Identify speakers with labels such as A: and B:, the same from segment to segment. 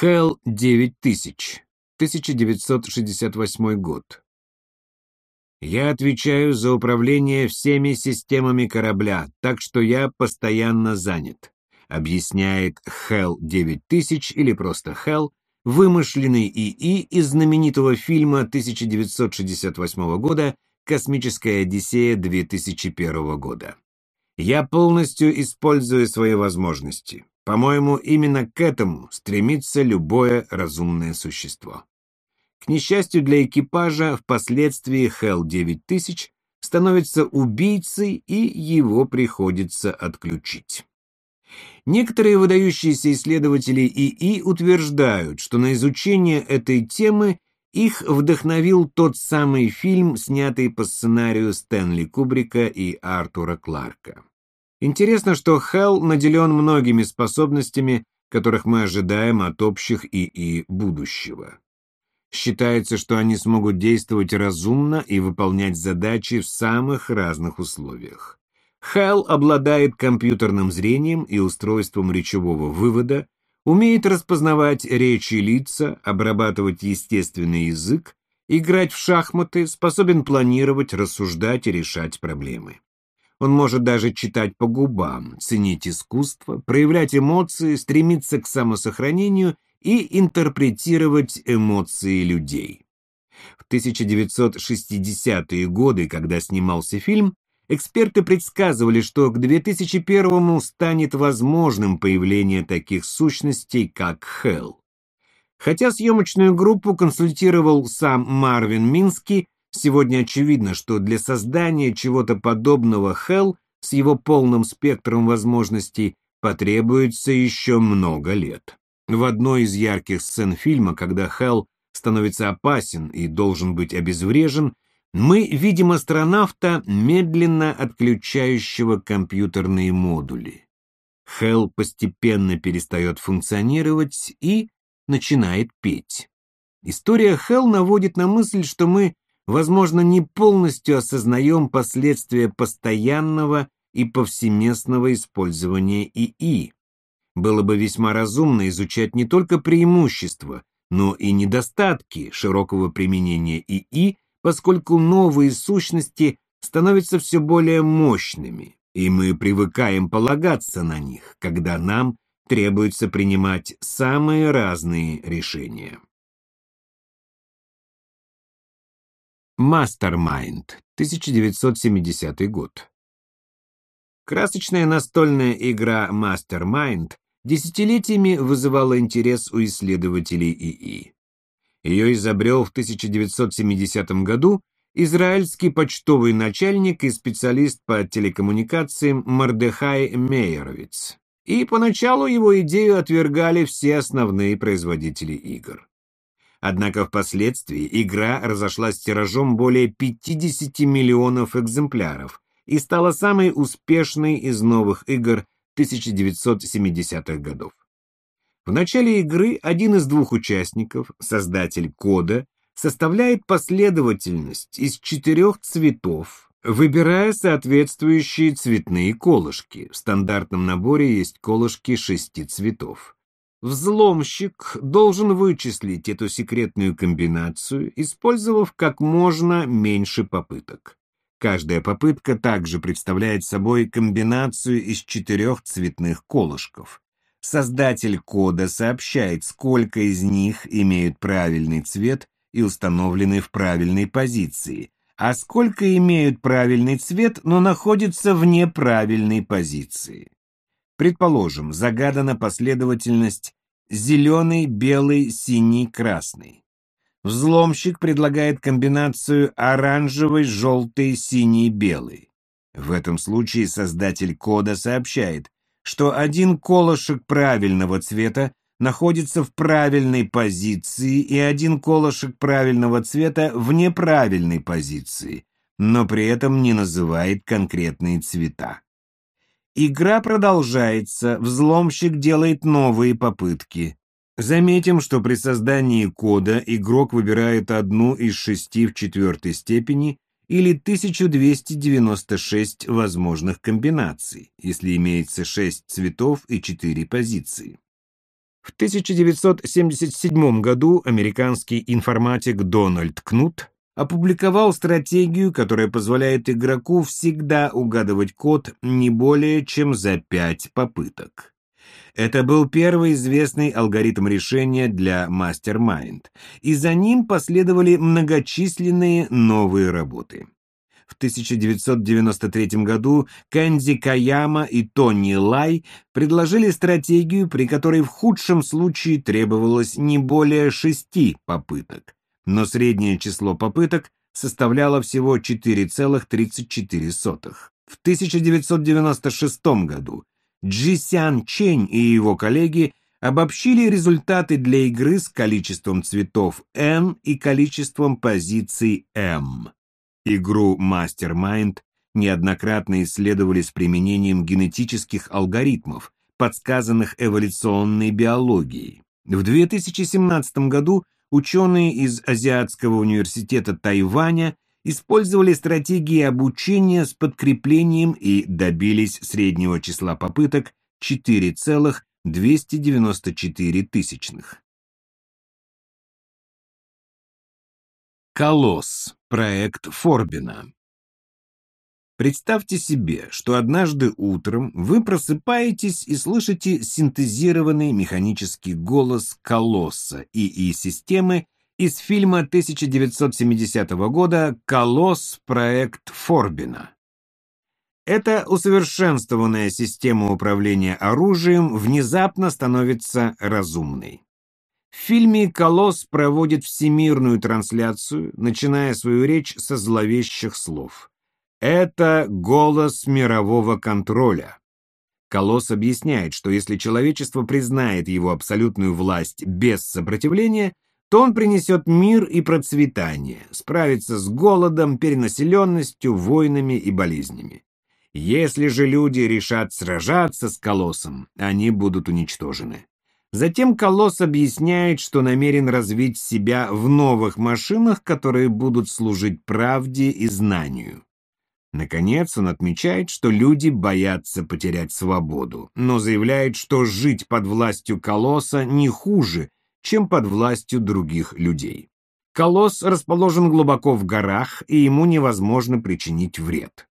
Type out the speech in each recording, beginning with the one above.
A: Hell 9000, 1968 год. Я отвечаю за управление всеми системами корабля, так что я постоянно занят, объясняет Hell 9000 или просто Hell, вымышленный ИИ из знаменитого фильма 1968 года «Космическая Одиссея 2001 года». Я полностью использую свои возможности. По-моему, именно к этому стремится любое разумное существо. К несчастью для экипажа, впоследствии Hell 9000 становится убийцей, и его приходится отключить. Некоторые выдающиеся исследователи ИИ утверждают, что на изучение этой темы их вдохновил тот самый фильм, снятый по сценарию Стэнли Кубрика и Артура Кларка. Интересно, что Хелл наделен многими способностями, которых мы ожидаем от общих ИИ будущего. Считается, что они смогут действовать разумно и выполнять задачи в самых разных условиях. Хелл обладает компьютерным зрением и устройством речевого вывода, умеет распознавать речи лица, обрабатывать естественный язык, играть в шахматы, способен планировать, рассуждать и решать проблемы. Он может даже читать по губам, ценить искусство, проявлять эмоции, стремиться к самосохранению и интерпретировать эмоции людей. В 1960-е годы, когда снимался фильм, эксперты предсказывали, что к 2001 станет возможным появление таких сущностей, как Хелл. Хотя съемочную группу консультировал сам Марвин Мински, Сегодня очевидно, что для создания чего-то подобного Hell с его полным спектром возможностей потребуется еще много лет. В одной из ярких сцен фильма, когда Hell становится опасен и должен быть обезврежен, мы видим астронавта, медленно отключающего компьютерные модули. Хелл постепенно перестает функционировать и начинает петь. История Хелл наводит на мысль, что мы возможно, не полностью осознаем последствия постоянного и повсеместного использования ИИ. Было бы весьма разумно изучать не только преимущества, но и недостатки широкого применения ИИ, поскольку новые сущности становятся все более мощными, и мы привыкаем полагаться на них, когда нам требуется принимать самые разные решения. Mastermind, 1970 год. Красочная настольная игра Mastermind десятилетиями вызывала интерес у исследователей ИИ. Ее изобрел в 1970 году израильский почтовый начальник и специалист по телекоммуникациям Мардехай Мейеровиц. И поначалу его идею отвергали все основные производители игр. Однако впоследствии игра разошлась тиражом более 50 миллионов экземпляров и стала самой успешной из новых игр 1970-х годов. В начале игры один из двух участников, создатель кода, составляет последовательность из четырех цветов, выбирая соответствующие цветные колышки. В стандартном наборе есть колышки шести цветов. Взломщик должен вычислить эту секретную комбинацию, использовав как можно меньше попыток. Каждая попытка также представляет собой комбинацию из четырех цветных колышков. Создатель кода сообщает, сколько из них имеют правильный цвет и установлены в правильной позиции, а сколько имеют правильный цвет, но находятся в неправильной позиции. Предположим, загадана последовательность зеленый, белый, синий, красный. Взломщик предлагает комбинацию оранжевый, желтый, синий, белый. В этом случае создатель кода сообщает, что один колышек правильного цвета находится в правильной позиции и один колышек правильного цвета в неправильной позиции, но при этом не называет конкретные цвета. Игра продолжается, взломщик делает новые попытки. Заметим, что при создании кода игрок выбирает одну из шести в четвертой степени или 1296 возможных комбинаций, если имеется 6 цветов и 4 позиции. В 1977 году американский информатик Дональд Кнут опубликовал стратегию, которая позволяет игроку всегда угадывать код не более чем за пять попыток. Это был первый известный алгоритм решения для Mastermind, и за ним последовали многочисленные новые работы. В 1993 году Кэнди Каяма и Тони Лай предложили стратегию, при которой в худшем случае требовалось не более шести попыток, но среднее число попыток составляло всего 4,34. В 1996 году Джи Сян Чень и его коллеги обобщили результаты для игры с количеством цветов N и количеством позиций M. Игру Mastermind неоднократно исследовали с применением генетических алгоритмов, подсказанных эволюционной биологией. В 2017 году ученые из Азиатского университета Тайваня использовали стратегии обучения с подкреплением и добились среднего числа попыток 4,294 тысячных. Колосс. Проект Форбина. Представьте себе, что однажды утром вы просыпаетесь и слышите синтезированный механический голос колосса ИИ-системы из фильма 1970 года «Колосс. Проект Форбина». Эта усовершенствованная система управления оружием внезапно становится разумной. В фильме «Колосс» проводит всемирную трансляцию, начиная свою речь со зловещих слов. Это голос мирового контроля. Колосс объясняет, что если человечество признает его абсолютную власть без сопротивления, то он принесет мир и процветание, справится с голодом, перенаселенностью, войнами и болезнями. Если же люди решат сражаться с Колоссом, они будут уничтожены. Затем Колосс объясняет, что намерен развить себя в новых машинах, которые будут служить правде и знанию. Наконец, он отмечает, что люди боятся потерять свободу, но заявляет, что жить под властью Колосса не хуже, чем под властью других людей. Колосс расположен глубоко в горах, и ему невозможно причинить вред.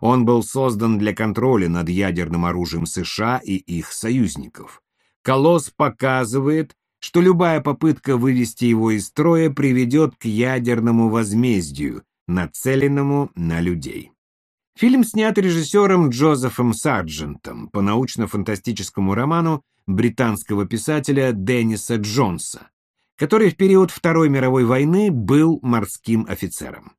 A: Он был создан для контроля над ядерным оружием США и их союзников. Колосс показывает, что любая попытка вывести его из строя приведет к ядерному возмездию, нацеленному на людей. Фильм снят режиссером Джозефом Сарджентом по научно-фантастическому роману британского писателя Денниса Джонса, который в период Второй мировой войны был морским офицером.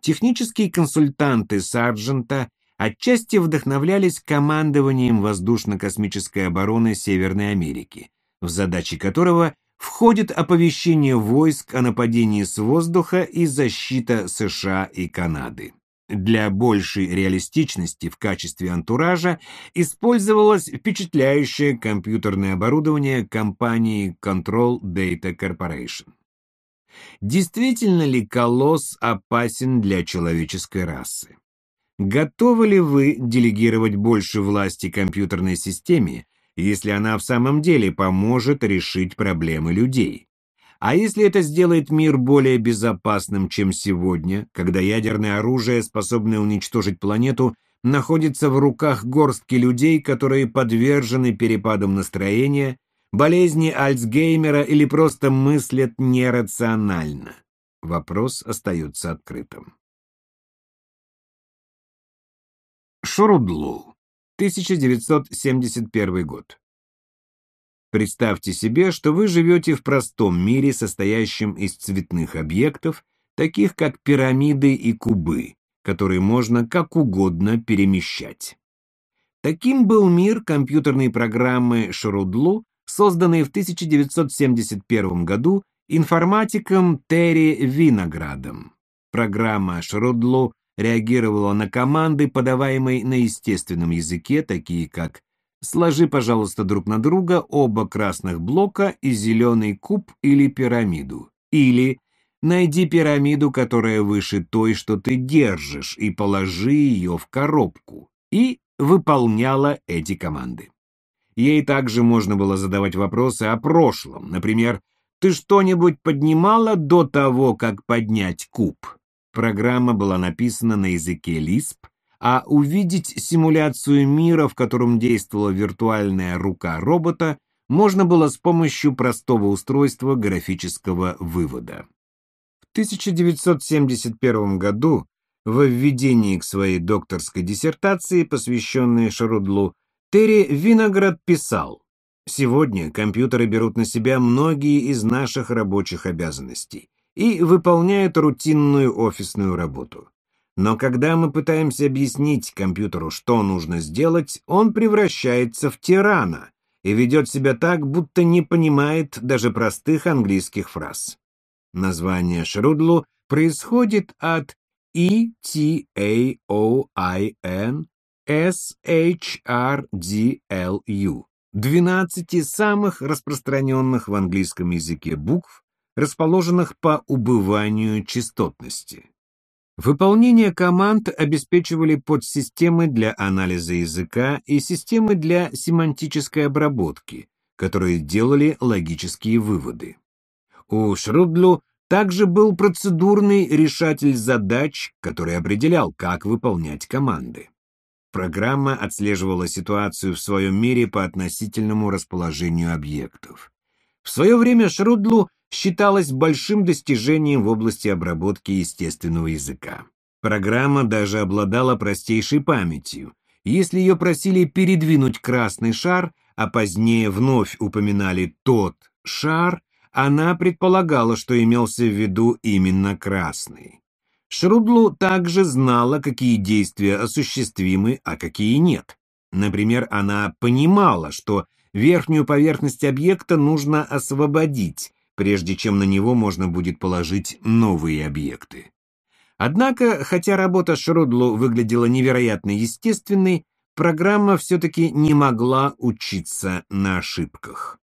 A: Технические консультанты Сарджента отчасти вдохновлялись командованием воздушно-космической обороны Северной Америки, в задачи которого входит оповещение войск о нападении с воздуха и защита США и Канады. Для большей реалистичности в качестве антуража использовалось впечатляющее компьютерное оборудование компании Control Data Corporation. Действительно ли колосс опасен для человеческой расы? Готовы ли вы делегировать больше власти компьютерной системе, если она в самом деле поможет решить проблемы людей? А если это сделает мир более безопасным, чем сегодня, когда ядерное оружие, способное уничтожить планету, находится в руках горстки людей, которые подвержены перепадам настроения, болезни Альцгеймера или просто мыслят нерационально? Вопрос остается открытым. Шурудлу, 1971 год. Представьте себе, что вы живете в простом мире, состоящем из цветных объектов, таких как пирамиды и кубы, которые можно как угодно перемещать. Таким был мир компьютерной программы Шрудлу, созданной в 1971 году информатиком Терри Виноградом. Программа Шрудлу реагировала на команды, подаваемые на естественном языке, такие как «сложи, пожалуйста, друг на друга оба красных блока и зеленый куб или пирамиду» или «найди пирамиду, которая выше той, что ты держишь, и положи ее в коробку» и выполняла эти команды. Ей также можно было задавать вопросы о прошлом. Например, «Ты что-нибудь поднимала до того, как поднять куб?» Программа была написана на языке Lisp, а увидеть симуляцию мира, в котором действовала виртуальная рука робота, можно было с помощью простого устройства графического вывода. В 1971 году во введении к своей докторской диссертации, посвященной Шарудлу, Терри Виноград писал, «Сегодня компьютеры берут на себя многие из наших рабочих обязанностей и выполняют рутинную офисную работу. Но когда мы пытаемся объяснить компьютеру, что нужно сделать, он превращается в тирана и ведет себя так, будто не понимает даже простых английских фраз. Название Шрудлу происходит от E-T-A-O-I-N S-H-R-D-L-U, 12 самых распространенных в английском языке букв, расположенных по убыванию частотности. Выполнение команд обеспечивали подсистемы для анализа языка и системы для семантической обработки, которые делали логические выводы. У Шрудлу также был процедурный решатель задач, который определял, как выполнять команды. Программа отслеживала ситуацию в своем мире по относительному расположению объектов. В свое время Шрудлу считалось большим достижением в области обработки естественного языка. Программа даже обладала простейшей памятью. Если ее просили передвинуть красный шар, а позднее вновь упоминали тот шар, она предполагала, что имелся в виду именно красный. Шрудлу также знала, какие действия осуществимы, а какие нет. Например, она понимала, что верхнюю поверхность объекта нужно освободить, прежде чем на него можно будет положить новые объекты. Однако, хотя работа Шрудлу выглядела невероятно естественной, программа все-таки не могла учиться на ошибках.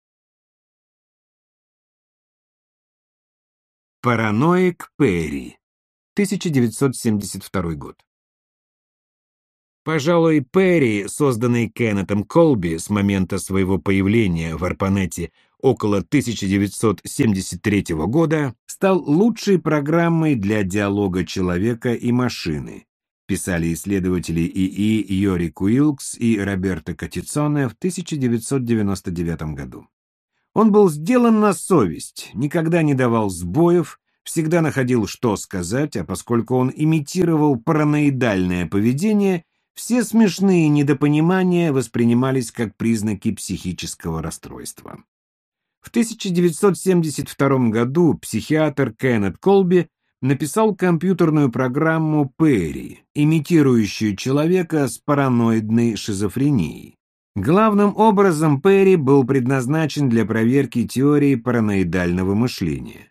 A: Параноик Перри, 1972 год. Пожалуй, Перри, созданный Кеннетом Колби с момента своего появления в Арпанете около 1973 года, стал лучшей программой для диалога человека и машины, писали исследователи ИИ Йори Куилкс и Роберто Катицоне в 1999 году. Он был сделан на совесть, никогда не давал сбоев, всегда находил, что сказать, а поскольку он имитировал параноидальное поведение, все смешные недопонимания воспринимались как признаки психического расстройства. В 1972 году психиатр Кеннет Колби написал компьютерную программу Перри, имитирующую человека с параноидной шизофренией. Главным образом Перри был предназначен для проверки теории параноидального мышления.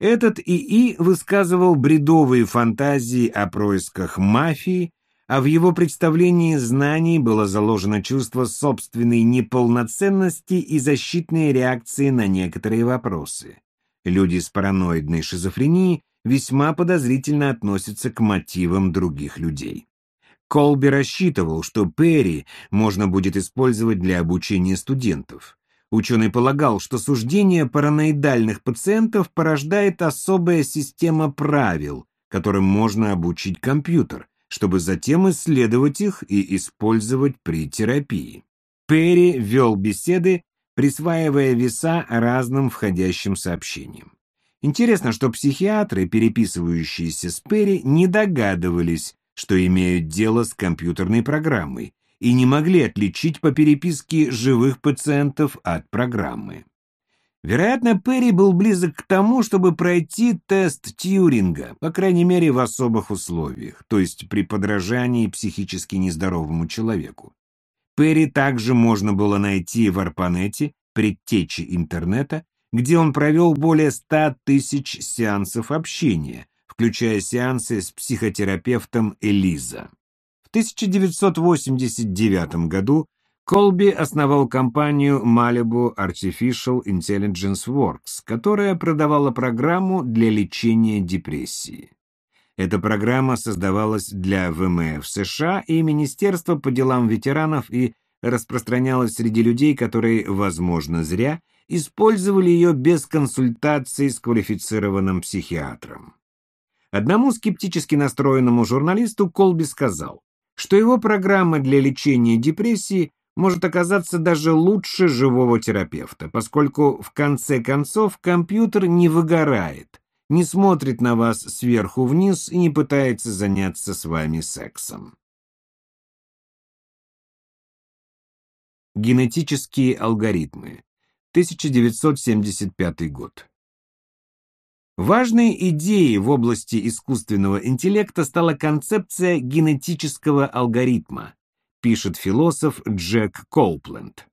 A: Этот ИИ высказывал бредовые фантазии о происках мафии, а в его представлении знаний было заложено чувство собственной неполноценности и защитные реакции на некоторые вопросы. Люди с параноидной шизофренией весьма подозрительно относятся к мотивам других людей. Колби рассчитывал, что Перри можно будет использовать для обучения студентов. Ученый полагал, что суждение параноидальных пациентов порождает особая система правил, которым можно обучить компьютер, чтобы затем исследовать их и использовать при терапии. Перри вел беседы, присваивая веса разным входящим сообщениям. Интересно, что психиатры, переписывающиеся с Перри, не догадывались, что имеют дело с компьютерной программой, и не могли отличить по переписке живых пациентов от программы. Вероятно, Перри был близок к тому, чтобы пройти тест Тьюринга, по крайней мере в особых условиях, то есть при подражании психически нездоровому человеку. Перри также можно было найти в Арпанете, предтече интернета, где он провел более 100 тысяч сеансов общения, включая сеансы с психотерапевтом Элиза. В 1989 году Колби основал компанию Malibu Artificial Intelligence Works, которая продавала программу для лечения депрессии. Эта программа создавалась для ВМФ США и Министерства по делам ветеранов и распространялась среди людей, которые, возможно, зря, использовали ее без консультации с квалифицированным психиатром. Одному скептически настроенному журналисту Колби сказал, что его программа для лечения депрессии может оказаться даже лучше живого терапевта, поскольку в конце концов компьютер не выгорает, не смотрит на вас сверху вниз и не пытается заняться с вами сексом. Генетические алгоритмы. 1975 год. Важной идеей в области искусственного интеллекта стала концепция генетического алгоритма, пишет философ Джек Коупленд.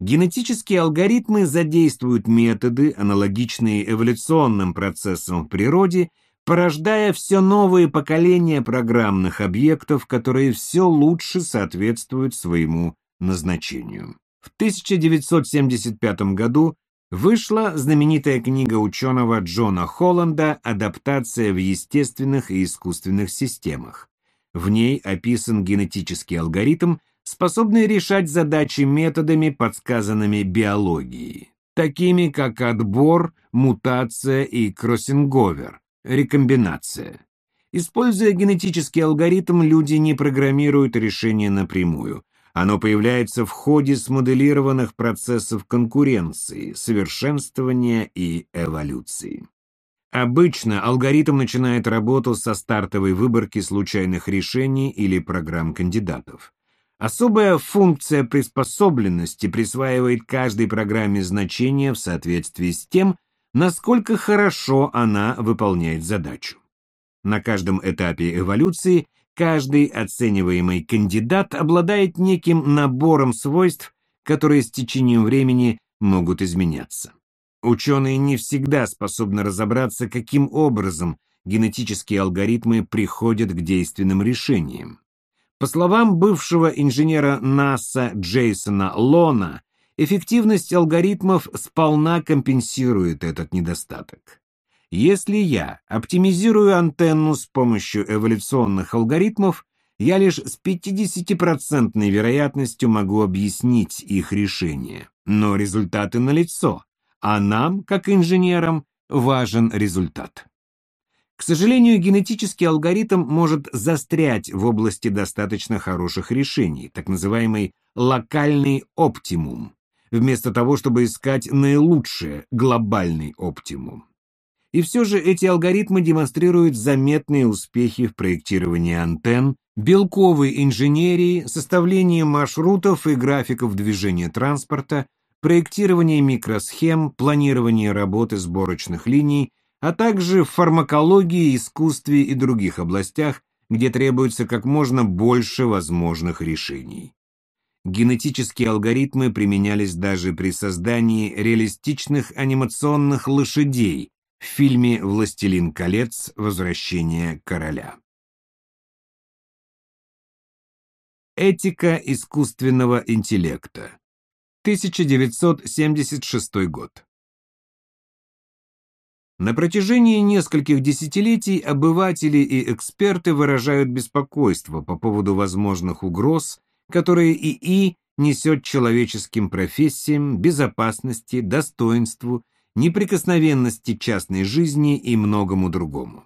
A: Генетические алгоритмы задействуют методы, аналогичные эволюционным процессам в природе, порождая все новые поколения программных объектов, которые все лучше соответствуют своему назначению. В 1975 году вышла знаменитая книга ученого Джона Холланда «Адаптация в естественных и искусственных системах». В ней описан генетический алгоритм, способный решать задачи методами, подсказанными биологией, такими как отбор, мутация и кроссинговер, рекомбинация. Используя генетический алгоритм, люди не программируют решения напрямую, оно появляется в ходе смоделированных процессов конкуренции, совершенствования и эволюции. Обычно алгоритм начинает работу со стартовой выборки случайных решений или программ кандидатов. Особая функция приспособленности присваивает каждой программе значение в соответствии с тем, насколько хорошо она выполняет задачу. На каждом этапе эволюции Каждый оцениваемый кандидат обладает неким набором свойств, которые с течением времени могут изменяться. Ученые не всегда способны разобраться, каким образом генетические алгоритмы приходят к действенным решениям. По словам бывшего инженера НАСА Джейсона Лона, эффективность алгоритмов сполна компенсирует этот недостаток. Если я оптимизирую антенну с помощью эволюционных алгоритмов, я лишь с 50% вероятностью могу объяснить их решение. Но результаты налицо, а нам, как инженерам, важен результат. К сожалению, генетический алгоритм может застрять в области достаточно хороших решений, так называемый локальный оптимум, вместо того, чтобы искать наилучшее, глобальный оптимум. И все же эти алгоритмы демонстрируют заметные успехи в проектировании антенн, белковой инженерии, составлении маршрутов и графиков движения транспорта, проектировании микросхем, планировании работы сборочных линий, а также в фармакологии, искусстве и других областях, где требуется как можно больше возможных решений. Генетические алгоритмы применялись даже при создании реалистичных анимационных лошадей, в фильме «Властелин колец. Возвращение короля». Этика искусственного интеллекта. 1976 год. На протяжении нескольких десятилетий обыватели и эксперты выражают беспокойство по поводу возможных угроз, которые ИИ несет человеческим профессиям, безопасности, достоинству неприкосновенности частной жизни и многому другому.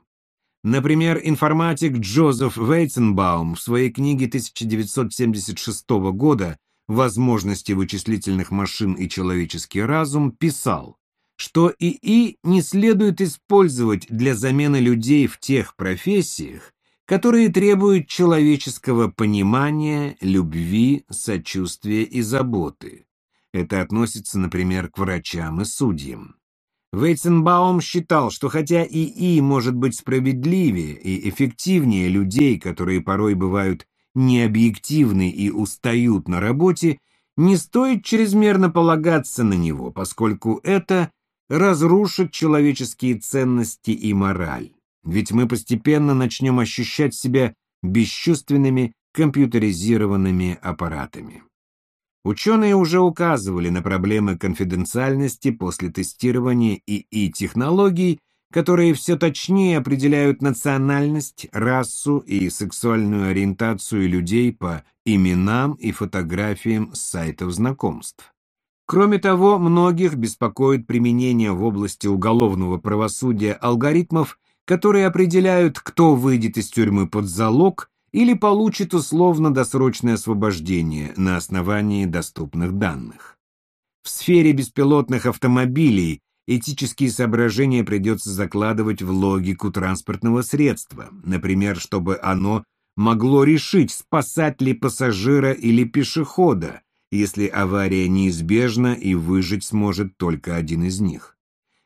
A: Например, информатик Джозеф Вейтсенбаум в своей книге 1976 года «Возможности вычислительных машин и человеческий разум» писал, что ИИ не следует использовать для замены людей в тех профессиях, которые требуют человеческого понимания, любви, сочувствия и заботы. Это относится, например, к врачам и судьям. Вейценбаум считал, что хотя ИИ может быть справедливее и эффективнее людей, которые порой бывают необъективны и устают на работе, не стоит чрезмерно полагаться на него, поскольку это разрушит человеческие ценности и мораль. Ведь мы постепенно начнем ощущать себя бесчувственными компьютеризированными аппаратами. Ученые уже указывали на проблемы конфиденциальности после тестирования ИИ-технологий, которые все точнее определяют национальность, расу и сексуальную ориентацию людей по именам и фотографиям с сайтов знакомств. Кроме того, многих беспокоит применение в области уголовного правосудия алгоритмов, которые определяют, кто выйдет из тюрьмы под залог или получит условно-досрочное освобождение на основании доступных данных. В сфере беспилотных автомобилей этические соображения придется закладывать в логику транспортного средства, например, чтобы оно могло решить, спасать ли пассажира или пешехода, если авария неизбежна и выжить сможет только один из них.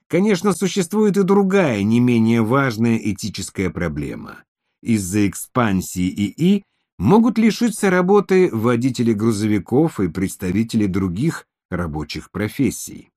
A: Конечно, существует и другая, не менее важная этическая проблема. Из-за экспансии ИИ могут лишиться работы водители грузовиков и представители других рабочих профессий.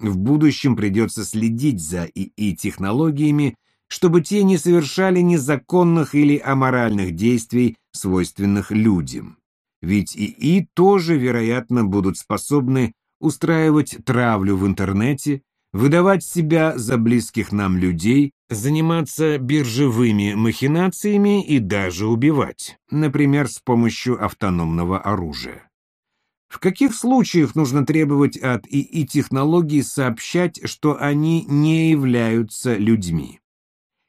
A: В будущем придется следить за ИИ-технологиями, чтобы те не совершали незаконных или аморальных действий, свойственных людям. Ведь ИИ тоже, вероятно, будут способны устраивать травлю в интернете, выдавать себя за близких нам людей, заниматься биржевыми махинациями и даже убивать, например, с помощью автономного оружия. В каких случаях нужно требовать от ИИ-технологий сообщать, что они не являются людьми?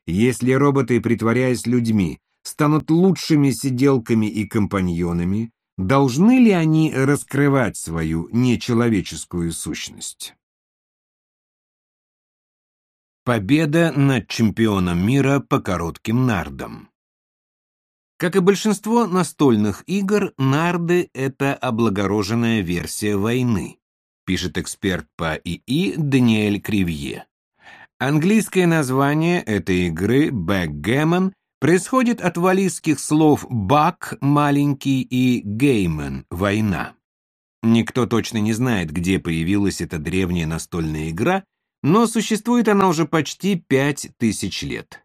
A: Если роботы, притворяясь людьми, станут лучшими сиделками и компаньонами, должны ли они раскрывать свою нечеловеческую сущность? Победа над чемпионом мира по коротким нардам как и большинство настольных игр, нарды — это облагороженная версия войны, пишет эксперт по ИИ Даниэль Кривье. Английское название этой игры «Backgammon» происходит от валийских слов «бак» — «маленький» и «геймен» — «война». Никто точно не знает, где появилась эта древняя настольная игра, но существует она уже почти пять тысяч лет.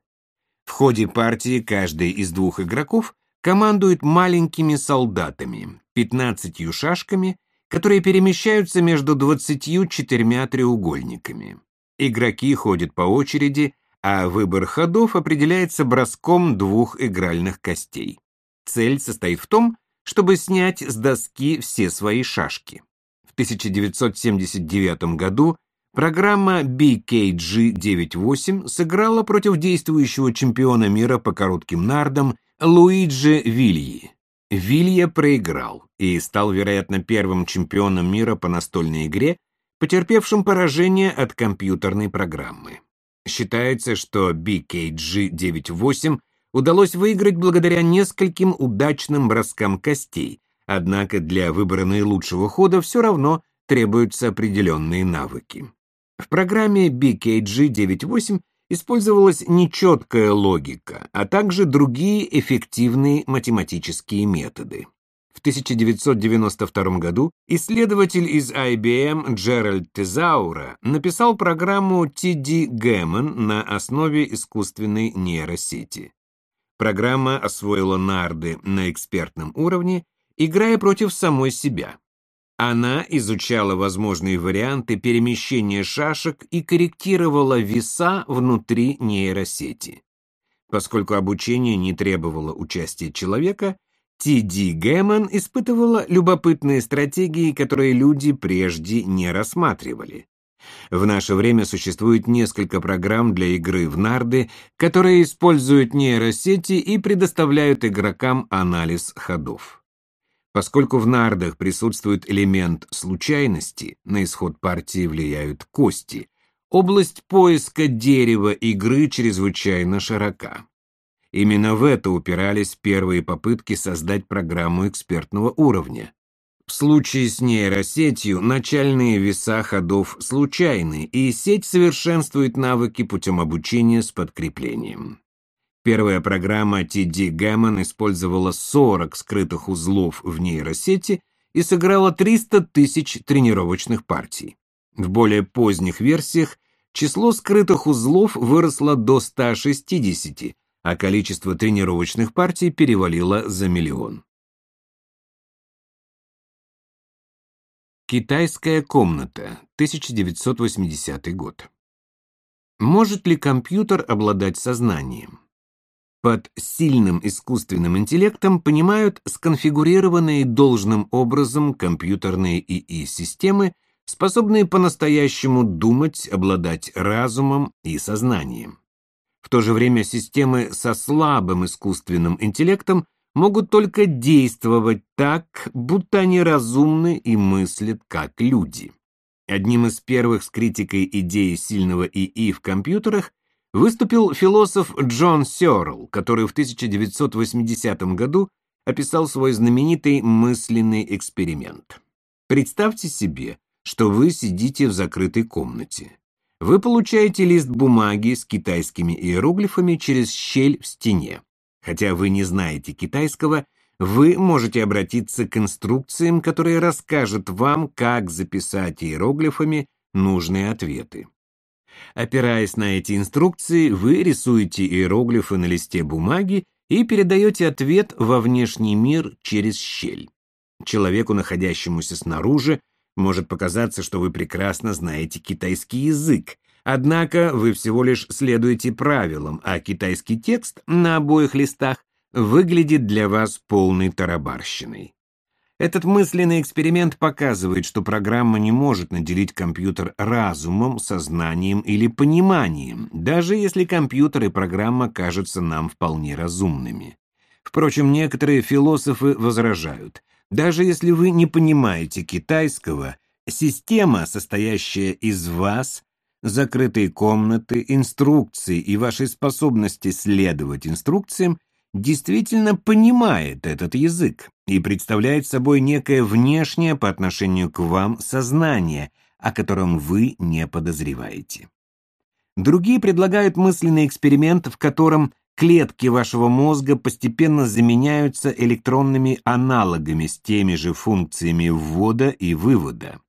A: В ходе партии каждый из двух игроков командует маленькими солдатами, 15 шашками, которые перемещаются между 24 треугольниками. Игроки ходят по очереди, а выбор ходов определяется броском двух игральных костей. Цель состоит в том, чтобы снять с доски все свои шашки. В 1979 году Программа BKG-98 сыграла против действующего чемпиона мира по коротким нардам Луиджи Вильи. Вилья проиграл и стал, вероятно, первым чемпионом мира по настольной игре, потерпевшим поражение от компьютерной программы. Считается, что BKG-98 удалось выиграть благодаря нескольким удачным броскам костей, однако для выбора наилучшего хода все равно требуются определенные навыки. В программе BKG98 использовалась нечеткая логика, а также другие эффективные математические методы. В 1992 году исследователь из IBM Джеральд Тезаура написал программу TD Gammon на основе искусственной нейросети. Программа освоила нарды на экспертном уровне, играя против самой себя. Она изучала возможные варианты перемещения шашек и корректировала веса внутри нейросети. Поскольку обучение не требовало участия человека, Ти-Ди Гэммон испытывала любопытные стратегии, которые люди прежде не рассматривали. В наше время существует несколько программ для игры в нарды, которые используют нейросети и предоставляют игрокам анализ ходов. Поскольку в нардах присутствует элемент случайности, на исход партии влияют кости. Область поиска дерева игры чрезвычайно широка. Именно в это упирались первые попытки создать программу экспертного уровня. В случае с нейросетью начальные веса ходов случайны, и сеть совершенствует навыки путем обучения с подкреплением. Первая программа TD Gammon использовала 40 скрытых узлов в нейросети и сыграла 300 тысяч тренировочных партий. В более поздних версиях число скрытых узлов выросло до 160, а количество тренировочных партий перевалило за миллион. Китайская комната, 1980 год. Может ли компьютер обладать сознанием? Под сильным искусственным интеллектом понимают сконфигурированные должным образом компьютерные ИИ-системы, способные по-настоящему думать, обладать разумом и сознанием. В то же время системы со слабым искусственным интеллектом могут только действовать так, будто они разумны и мыслят как люди. Одним из первых с критикой идеи сильного ИИ в компьютерах выступил философ Джон Сёрл, который в 1980 году описал свой знаменитый мысленный эксперимент. Представьте себе, что вы сидите в закрытой комнате. Вы получаете лист бумаги с китайскими иероглифами через щель в стене. Хотя вы не знаете китайского, вы можете обратиться к инструкциям, которые расскажут вам, как записать иероглифами нужные ответы. Опираясь на эти инструкции, вы рисуете иероглифы на листе бумаги и передаете ответ во внешний мир через щель. Человеку, находящемуся снаружи, может показаться, что вы прекрасно знаете китайский язык, однако вы всего лишь следуете правилам, а китайский текст на обоих листах выглядит для вас полной тарабарщиной. Этот мысленный эксперимент показывает, что программа не может наделить компьютер разумом, сознанием или пониманием, даже если компьютер и программа кажутся нам вполне разумными. Впрочем, некоторые философы возражают. Даже если вы не понимаете китайского, система, состоящая из вас, закрытые комнаты, инструкции и вашей способности следовать инструкциям, действительно понимает этот язык и представляет собой некое внешнее по отношению к вам сознание, о котором вы не подозреваете. Другие предлагают мысленный эксперимент, в котором клетки вашего мозга постепенно заменяются электронными аналогами с теми же функциями ввода и вывода.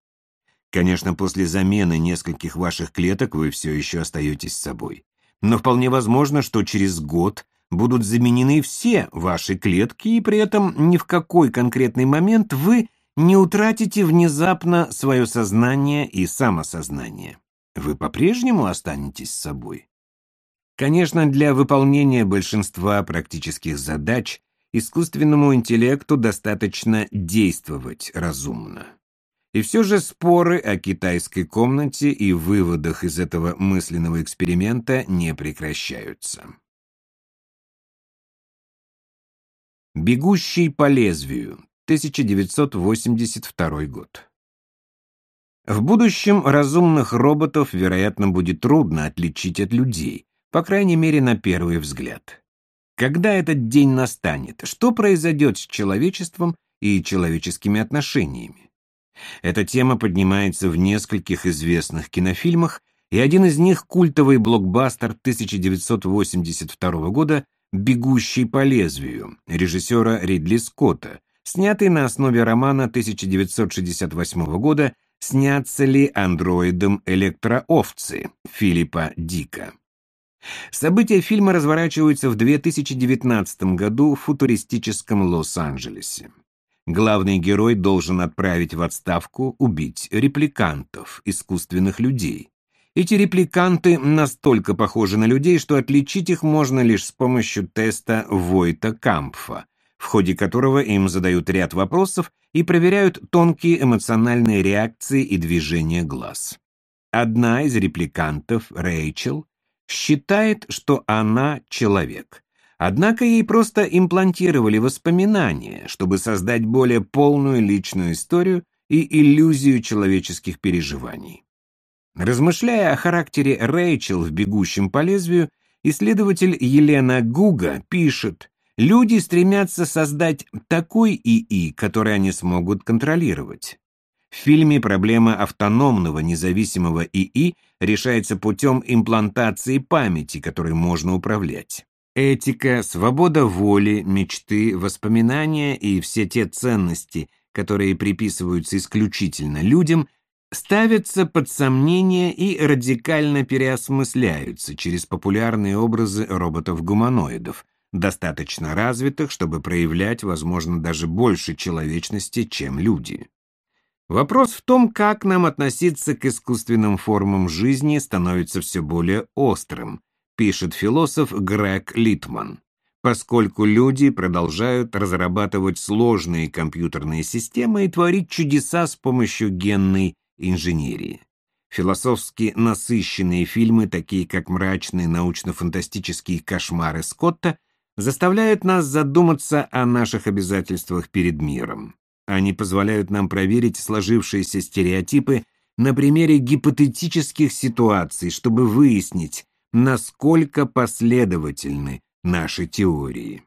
A: Конечно, после замены нескольких ваших клеток вы все еще остаетесь собой. Но вполне возможно, что через год будут заменены все ваши клетки, и при этом ни в какой конкретный момент вы не утратите внезапно свое сознание и самосознание. Вы по-прежнему останетесь собой. Конечно, для выполнения большинства практических задач искусственному интеллекту достаточно действовать разумно. И все же споры о китайской комнате и выводах из этого мысленного эксперимента не прекращаются. Бегущий по лезвию, 1982 год. В будущем разумных роботов, вероятно, будет трудно отличить от людей, по крайней мере, на первый взгляд. Когда этот день настанет, что произойдет с человечеством и человеческими отношениями? Эта тема поднимается в нескольких известных кинофильмах, и один из них, культовый блокбастер 1982 года, «Бегущий по лезвию» режиссера Ридли Скотта, снятый на основе романа 1968 года «Снятся ли андроидом электроовцы» Филиппа Дика. События фильма разворачиваются в 2019 году в футуристическом Лос-Анджелесе. Главный герой должен отправить в отставку, убить репликантов, искусственных людей, эти репликанты настолько похожи на людей, что отличить их можно лишь с помощью теста Войта Кампфа, в ходе которого им задают ряд вопросов и проверяют тонкие эмоциональные реакции и движения глаз. Одна из репликантов, Рэйчел, считает, что она человек. Однако ей просто имплантировали воспоминания, чтобы создать более полную личную историю и иллюзию человеческих переживаний. Размышляя о характере Рэйчел в «Бегущем по лезвию», исследователь Елена Гуга пишет, люди стремятся создать такой ИИ, который они смогут контролировать. В фильме проблема автономного независимого ИИ решается путем имплантации памяти, которой можно управлять. Этика, свобода воли, мечты, воспоминания и все те ценности, которые приписываются исключительно людям, ставятся под сомнение и радикально переосмысляются через популярные образы роботов-гуманоидов, достаточно развитых, чтобы проявлять, возможно, даже больше человечности, чем люди. Вопрос в том, как нам относиться к искусственным формам жизни, становится все более острым, пишет философ Грег Литман. поскольку люди продолжают разрабатывать сложные компьютерные системы и творить чудеса с помощью генной инженерии. Философски насыщенные фильмы, такие как мрачные научно-фантастические кошмары Скотта, заставляют нас задуматься о наших обязательствах перед миром. Они позволяют нам проверить сложившиеся стереотипы на примере гипотетических ситуаций, чтобы выяснить, насколько последовательны наши теории.